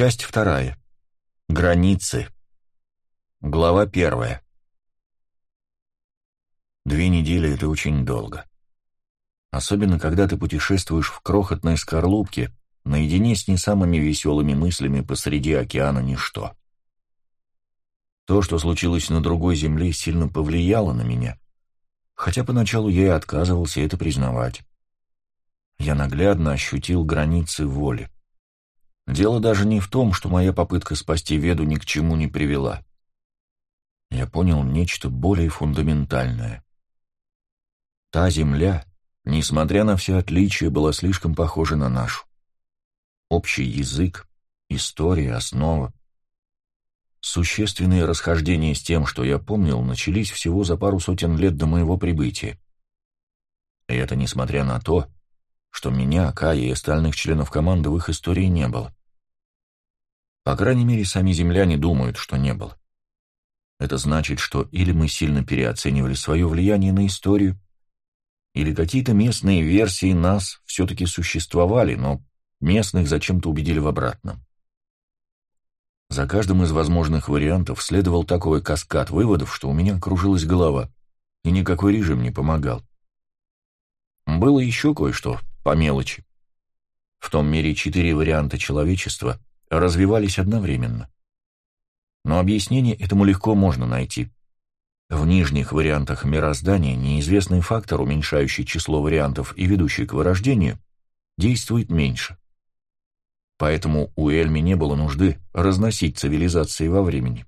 Часть вторая. Границы. Глава первая. Две недели — это очень долго. Особенно, когда ты путешествуешь в крохотной скорлупке, наедине с не самыми веселыми мыслями посреди океана ничто. То, что случилось на другой земле, сильно повлияло на меня, хотя поначалу я и отказывался это признавать. Я наглядно ощутил границы воли. Дело даже не в том, что моя попытка спасти Веду ни к чему не привела. Я понял нечто более фундаментальное. Та земля, несмотря на все отличия, была слишком похожа на нашу. Общий язык, история, основа. Существенные расхождения с тем, что я помнил, начались всего за пару сотен лет до моего прибытия. И это несмотря на то, что меня, Кая и остальных членов команды в их истории не было. По крайней мере, сами земляне думают, что не было. Это значит, что или мы сильно переоценивали свое влияние на историю, или какие-то местные версии нас все-таки существовали, но местных зачем-то убедили в обратном. За каждым из возможных вариантов следовал такой каскад выводов, что у меня кружилась голова, и никакой режим не помогал. Было еще кое-что, по мелочи. В том мире четыре варианта человечества — развивались одновременно. Но объяснение этому легко можно найти. В нижних вариантах мироздания неизвестный фактор, уменьшающий число вариантов и ведущий к вырождению, действует меньше. Поэтому у Эльми не было нужды разносить цивилизации во времени.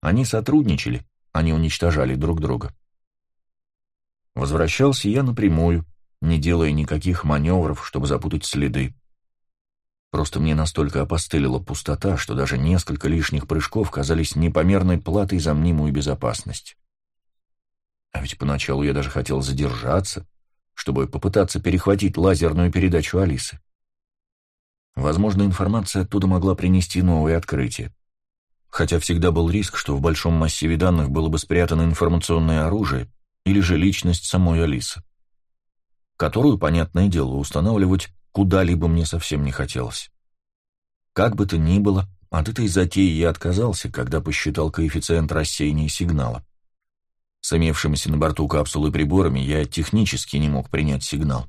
Они сотрудничали, они уничтожали друг друга. Возвращался я напрямую, не делая никаких маневров, чтобы запутать следы. Просто мне настолько опостылила пустота, что даже несколько лишних прыжков казались непомерной платой за мнимую безопасность. А ведь поначалу я даже хотел задержаться, чтобы попытаться перехватить лазерную передачу Алисы. Возможно, информация оттуда могла принести новые открытия. Хотя всегда был риск, что в большом массиве данных было бы спрятано информационное оружие или же личность самой Алисы, которую, понятное дело, устанавливать куда-либо мне совсем не хотелось. Как бы то ни было, от этой затеи я отказался, когда посчитал коэффициент рассеяния сигнала. С имевшимися на борту капсулы приборами я технически не мог принять сигнал.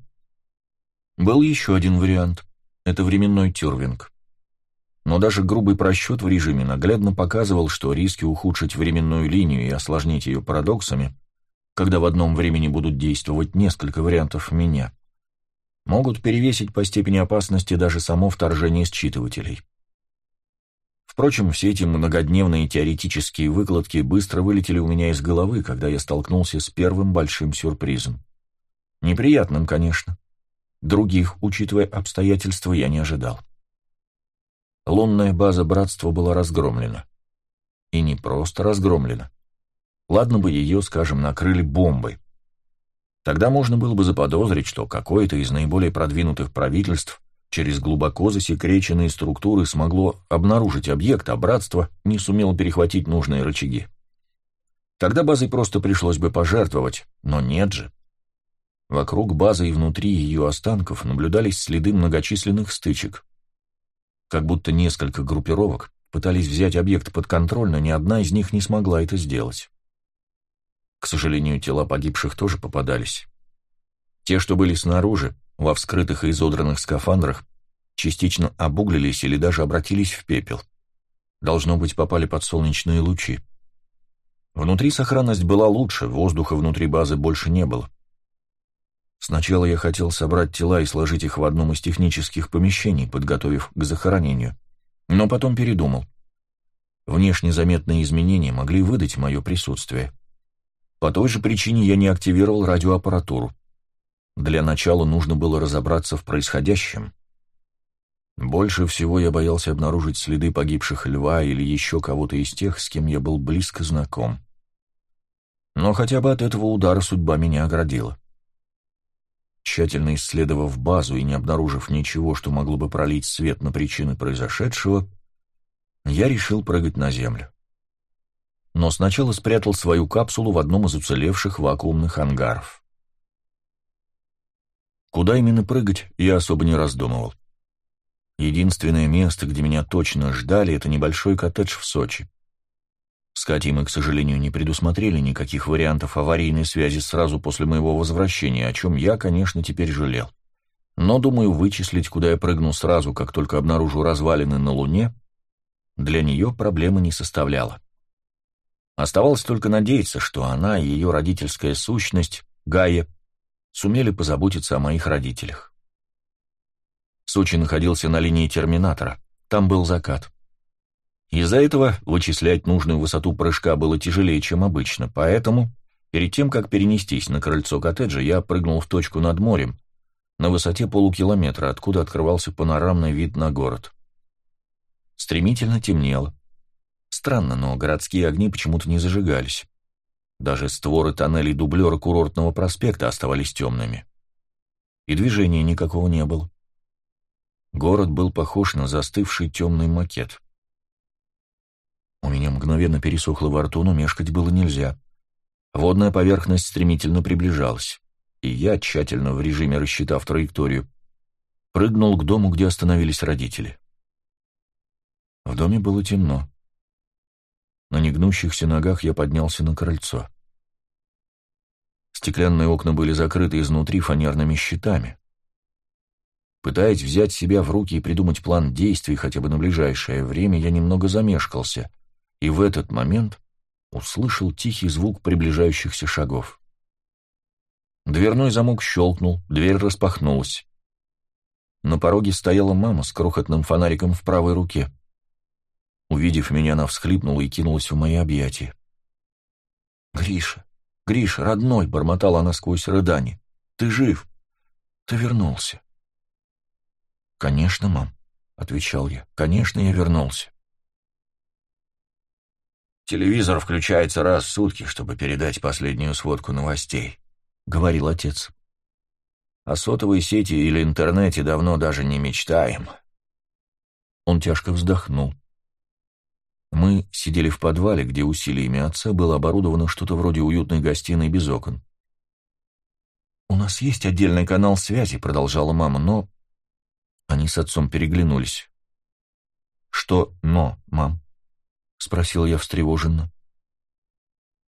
Был еще один вариант — это временной тюрвинг. Но даже грубый просчет в режиме наглядно показывал, что риски ухудшить временную линию и осложнить ее парадоксами, когда в одном времени будут действовать несколько вариантов меня, могут перевесить по степени опасности даже само вторжение считывателей. Впрочем, все эти многодневные теоретические выкладки быстро вылетели у меня из головы, когда я столкнулся с первым большим сюрпризом. Неприятным, конечно. Других, учитывая обстоятельства, я не ожидал. Лунная база Братства была разгромлена. И не просто разгромлена. Ладно бы ее, скажем, накрыли бомбой. Тогда можно было бы заподозрить, что какое-то из наиболее продвинутых правительств через глубоко засекреченные структуры смогло обнаружить объект, а братство не сумело перехватить нужные рычаги. Тогда базой просто пришлось бы пожертвовать, но нет же. Вокруг базы и внутри ее останков наблюдались следы многочисленных стычек. Как будто несколько группировок пытались взять объект под контроль, но ни одна из них не смогла это сделать. К сожалению, тела погибших тоже попадались. Те, что были снаружи, во вскрытых и изодранных скафандрах, частично обуглились или даже обратились в пепел. Должно быть, попали под солнечные лучи. Внутри сохранность была лучше, воздуха внутри базы больше не было. Сначала я хотел собрать тела и сложить их в одном из технических помещений, подготовив к захоронению, но потом передумал. Внешне заметные изменения могли выдать мое присутствие. По той же причине я не активировал радиоаппаратуру. Для начала нужно было разобраться в происходящем. Больше всего я боялся обнаружить следы погибших льва или еще кого-то из тех, с кем я был близко знаком. Но хотя бы от этого удара судьба меня оградила. Тщательно исследовав базу и не обнаружив ничего, что могло бы пролить свет на причины произошедшего, я решил прыгать на землю но сначала спрятал свою капсулу в одном из уцелевших вакуумных ангаров. Куда именно прыгать, я особо не раздумывал. Единственное место, где меня точно ждали, это небольшой коттедж в Сочи. С Катей мы, к сожалению, не предусмотрели никаких вариантов аварийной связи сразу после моего возвращения, о чем я, конечно, теперь жалел. Но, думаю, вычислить, куда я прыгну сразу, как только обнаружу развалины на Луне, для нее проблемы не составляло. Оставалось только надеяться, что она и ее родительская сущность, Гая, сумели позаботиться о моих родителях. Сочи находился на линии терминатора. Там был закат. Из-за этого вычислять нужную высоту прыжка было тяжелее, чем обычно, поэтому, перед тем, как перенестись на крыльцо коттеджа, я прыгнул в точку над морем, на высоте полукилометра, откуда открывался панорамный вид на город. Стремительно темнело. Странно, но городские огни почему-то не зажигались. Даже створы тоннелей дублера курортного проспекта оставались темными. И движения никакого не было. Город был похож на застывший темный макет. У меня мгновенно пересохло во рту, но мешкать было нельзя. Водная поверхность стремительно приближалась, и я, тщательно в режиме рассчитав траекторию, прыгнул к дому, где остановились родители. В доме было темно. На негнущихся ногах я поднялся на крыльцо. Стеклянные окна были закрыты изнутри фанерными щитами. Пытаясь взять себя в руки и придумать план действий хотя бы на ближайшее время, я немного замешкался, и в этот момент услышал тихий звук приближающихся шагов. Дверной замок щелкнул, дверь распахнулась. На пороге стояла мама с крохотным фонариком в правой руке. Увидев меня, она всхлипнула и кинулась в мои объятия. «Гриша, Гриша, родной!» — бормотала она сквозь рыдание. «Ты жив! Ты вернулся!» «Конечно, мам», — отвечал я. «Конечно, я вернулся». «Телевизор включается раз в сутки, чтобы передать последнюю сводку новостей», — говорил отец. «О сотовой сети или интернете давно даже не мечтаем». Он тяжко вздохнул. Мы сидели в подвале, где усилиями отца было оборудовано что-то вроде уютной гостиной без окон. «У нас есть отдельный канал связи», — продолжала мама, — «но они с отцом переглянулись. «Что «но», мам?» — спросил я встревоженно.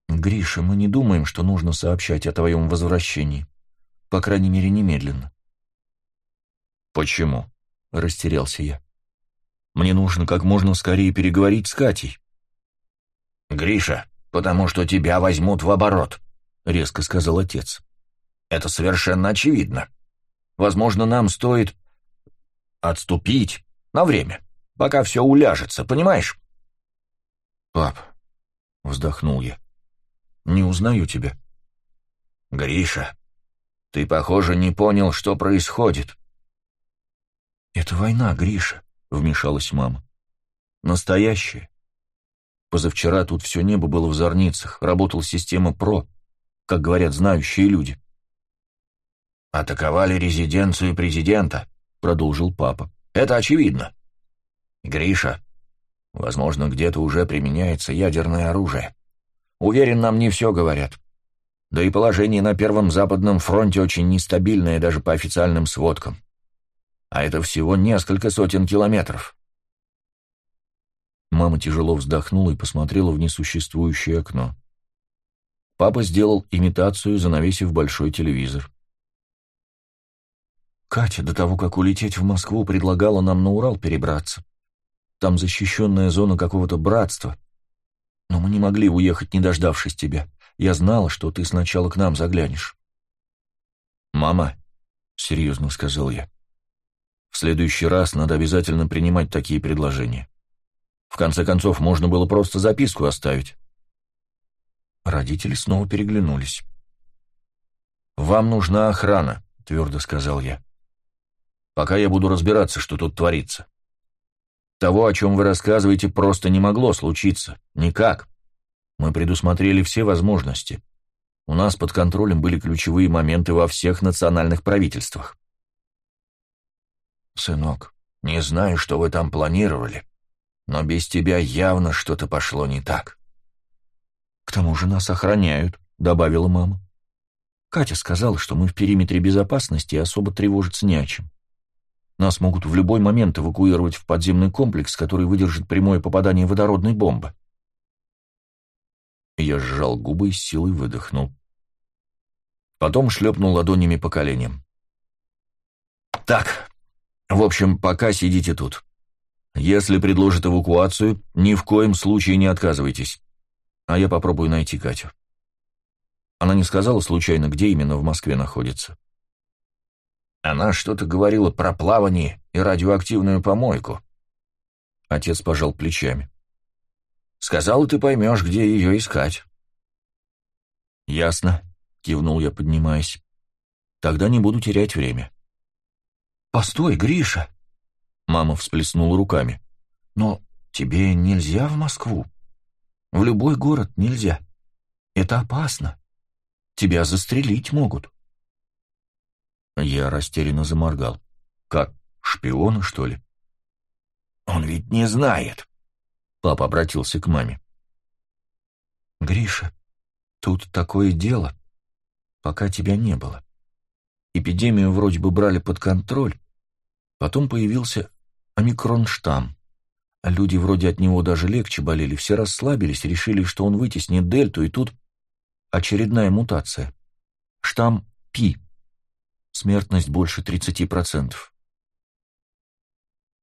«Гриша, мы не думаем, что нужно сообщать о твоем возвращении. По крайней мере, немедленно». «Почему?» — растерялся я. «Мне нужно как можно скорее переговорить с Катей». «Гриша, потому что тебя возьмут в оборот», — резко сказал отец. «Это совершенно очевидно. Возможно, нам стоит отступить на время, пока все уляжется, понимаешь? Пап, вздохнул я, не узнаю тебя. Гриша, ты, похоже, не понял, что происходит. Это война, Гриша, вмешалась мама. Настоящая. Позавчера тут все небо было в зорницах, работала система ПРО, как говорят знающие люди. Атаковали резиденцию президента, продолжил папа. «Это очевидно. Гриша, возможно, где-то уже применяется ядерное оружие. Уверен, нам не все говорят. Да и положение на Первом Западном фронте очень нестабильное даже по официальным сводкам. А это всего несколько сотен километров». Мама тяжело вздохнула и посмотрела в несуществующее окно. Папа сделал имитацию, занавесив большой телевизор. Катя до того, как улететь в Москву, предлагала нам на Урал перебраться. Там защищенная зона какого-то братства. Но мы не могли уехать, не дождавшись тебя. Я знала, что ты сначала к нам заглянешь. «Мама», — серьезно сказал я, — «в следующий раз надо обязательно принимать такие предложения. В конце концов, можно было просто записку оставить». Родители снова переглянулись. «Вам нужна охрана», — твердо сказал я пока я буду разбираться, что тут творится. Того, о чем вы рассказываете, просто не могло случиться. Никак. Мы предусмотрели все возможности. У нас под контролем были ключевые моменты во всех национальных правительствах. «Сынок, не знаю, что вы там планировали, но без тебя явно что-то пошло не так». «К тому же нас охраняют», — добавила мама. Катя сказала, что мы в периметре безопасности и особо тревожиться не о чем. Нас могут в любой момент эвакуировать в подземный комплекс, который выдержит прямое попадание водородной бомбы. Я сжал губы и с силой выдохнул. Потом шлепнул ладонями по коленям. «Так, в общем, пока сидите тут. Если предложат эвакуацию, ни в коем случае не отказывайтесь. А я попробую найти Катю». Она не сказала случайно, где именно в Москве находится. Она что-то говорила про плавание и радиоактивную помойку. Отец пожал плечами. Сказал, ты поймешь, где ее искать. Ясно, кивнул я, поднимаясь. Тогда не буду терять время. Постой, Гриша! Мама всплеснула руками. Но тебе нельзя в Москву. В любой город нельзя. Это опасно. Тебя застрелить могут. Я растерянно заморгал. Как, шпиона, что ли? Он ведь не знает. Папа обратился к маме. Гриша, тут такое дело, пока тебя не было. Эпидемию вроде бы брали под контроль, потом появился омикрон-штамм. А люди вроде от него даже легче болели, все расслабились, решили, что он вытеснит дельту, и тут очередная мутация. Штамм Пи. Смертность больше 30%.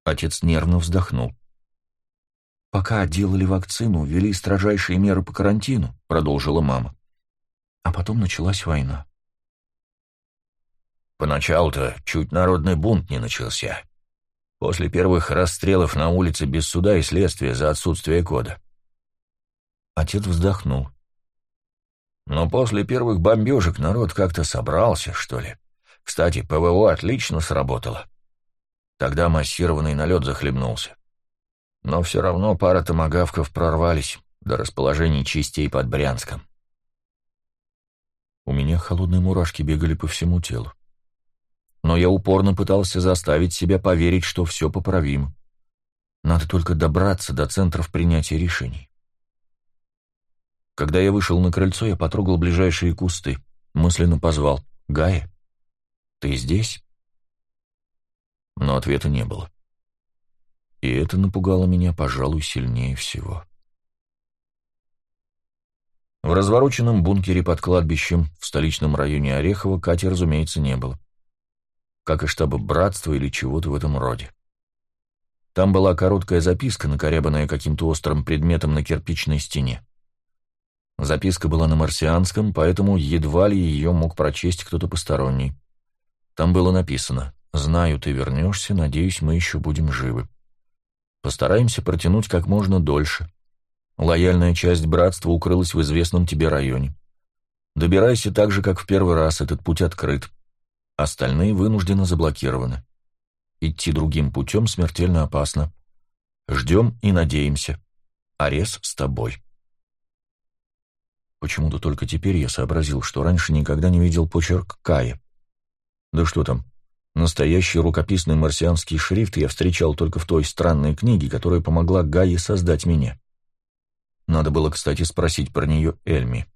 Отец нервно вздохнул. «Пока делали вакцину, ввели строжайшие меры по карантину», — продолжила мама. А потом началась война. Поначалу-то чуть народный бунт не начался. После первых расстрелов на улице без суда и следствия за отсутствие кода. Отец вздохнул. Но после первых бомбежек народ как-то собрался, что ли. Кстати, ПВО отлично сработало. Тогда массированный налет захлебнулся. Но все равно пара томогавков прорвались до расположений частей под Брянском. У меня холодные мурашки бегали по всему телу. Но я упорно пытался заставить себя поверить, что все поправимо. Надо только добраться до центров принятия решений. Когда я вышел на крыльцо, я потрогал ближайшие кусты, мысленно позвал «Гая». «Ты здесь?» Но ответа не было. И это напугало меня, пожалуй, сильнее всего. В развороченном бункере под кладбищем в столичном районе Орехова Кати, разумеется, не было. Как и штаба братства или чего-то в этом роде. Там была короткая записка, накорябанная каким-то острым предметом на кирпичной стене. Записка была на марсианском, поэтому едва ли ее мог прочесть кто-то посторонний. Там было написано «Знаю, ты вернешься, надеюсь, мы еще будем живы. Постараемся протянуть как можно дольше. Лояльная часть братства укрылась в известном тебе районе. Добирайся так же, как в первый раз, этот путь открыт. Остальные вынуждены заблокированы. Идти другим путем смертельно опасно. Ждем и надеемся. Арес с тобой». Почему-то только теперь я сообразил, что раньше никогда не видел почерк Кая. Да что там, настоящий рукописный марсианский шрифт я встречал только в той странной книге, которая помогла Гае создать меня. Надо было, кстати, спросить про нее Эльми.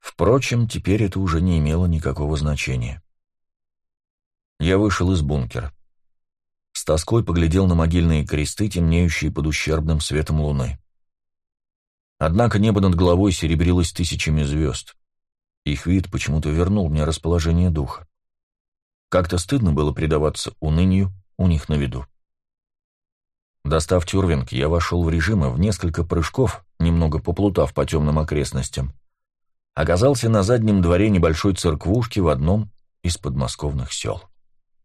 Впрочем, теперь это уже не имело никакого значения. Я вышел из бункера. С тоской поглядел на могильные кресты, темнеющие под ущербным светом луны. Однако небо над головой серебрилось тысячами звезд. Их вид почему-то вернул мне расположение духа. Как-то стыдно было предаваться унынию у них на виду. Достав тюрвинг, я вошел в режим и в несколько прыжков, немного поплутав по темным окрестностям, оказался на заднем дворе небольшой церквушки в одном из подмосковных сел.